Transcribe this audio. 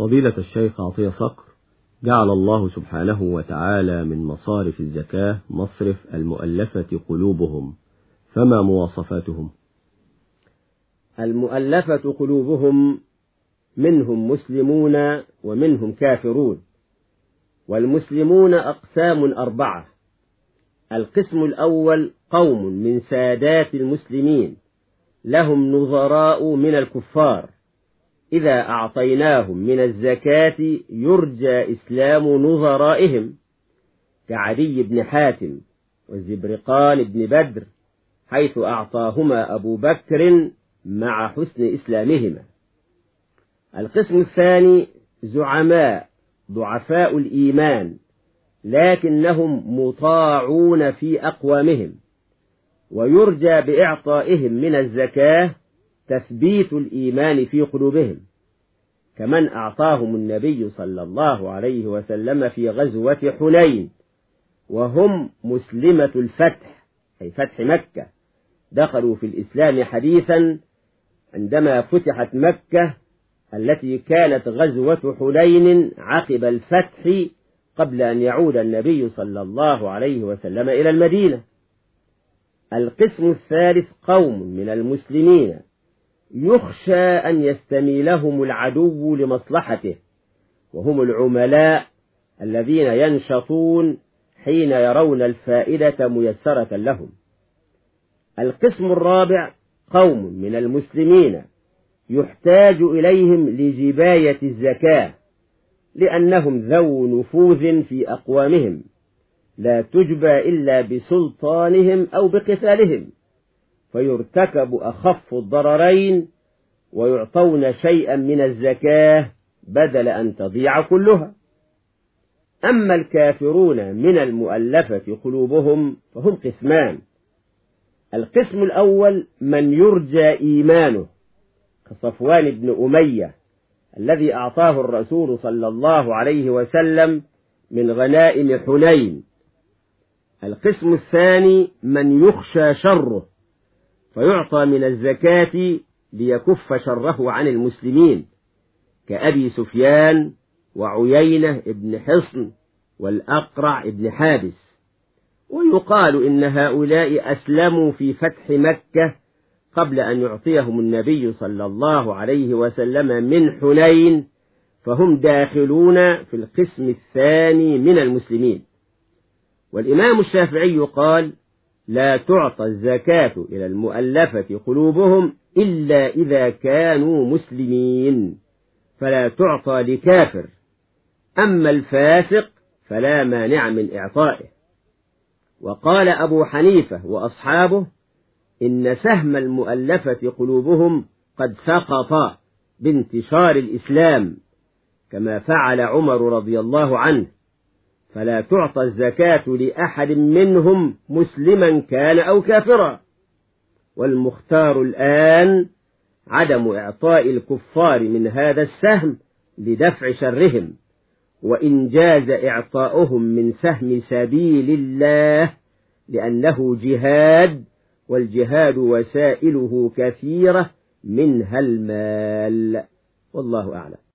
فضيلة الشيخ عطية صقر جعل الله سبحانه وتعالى من مصارف الزكاة مصرف المؤلفة قلوبهم فما مواصفاتهم؟ المؤلفة قلوبهم منهم مسلمون ومنهم كافرون والمسلمون أقسام أربعة القسم الأول قوم من سادات المسلمين لهم نظراء من الكفار. إذا أعطيناهم من الزكاة يرجى إسلام نظرائهم كعدي بن حاتم والزبرقان بن بدر حيث أعطاهما أبو بكر مع حسن إسلامهما. القسم الثاني زعماء ضعفاء الإيمان لكنهم مطاعون في أقوامهم ويرجى بإعطائهم من الزكاة تثبيت الإيمان في قلوبهم كمن أعطاهم النبي صلى الله عليه وسلم في غزوة حنين وهم مسلمة الفتح أي فتح مكة دخلوا في الإسلام حديثا عندما فتحت مكة التي كانت غزوة حنين عقب الفتح قبل أن يعود النبي صلى الله عليه وسلم إلى المدينة. القسم الثالث قوم من المسلمين. يخشى أن يستميلهم العدو لمصلحته وهم العملاء الذين ينشطون حين يرون الفائدة ميسرة لهم. القسم الرابع قوم من المسلمين يحتاج إليهم لجباية الزكاة لأنهم ذو نفوذ في أقوامهم لا تجبى إلا بسلطانهم أو بقتالهم. فيرتكب أخف الضررين ويعطون شيئا من الزكاة بدل أن تضيع كلها. أما الكافرون من المؤلفة قلوبهم فهم قسمان. القسم الأول من يرجى إيمانه كصفوان بن أمية الذي أعطاه الرسول صلى الله عليه وسلم من غنائم حنين. القسم الثاني من يخشى شره فيعطى من الزكاة ليكف شره عن المسلمين كأبي سفيان وعيينة ابن حصن والأقرع ابن حابس. ويقال إن هؤلاء أسلموا في فتح مكة قبل أن يعطيهم النبي صلى الله عليه وسلم من حنين فهم داخلون في القسم الثاني من المسلمين. والإمام الشافعي قال لا تعطى الزكاة إلى المؤلفة قلوبهم إلا إذا كانوا مسلمين فلا تعطى لكافر. أما الفاسق فلا مانع من إعطائه. وقال أبو حنيفة وأصحابه إن سهم المؤلفة قلوبهم قد سقط بانتشار الإسلام كما فعل عمر رضي الله عنه. فلا تعطى الزكاة لأحد منهم مسلما كان أو كافرا. والمختار الآن عدم إعطاء الكفار من هذا السهم لدفع شرهم وإن جاز إعطاؤهم من سهم سبيل الله لأنه جهاد والجهاد وسائله كثيرة منها المال. والله أعلم.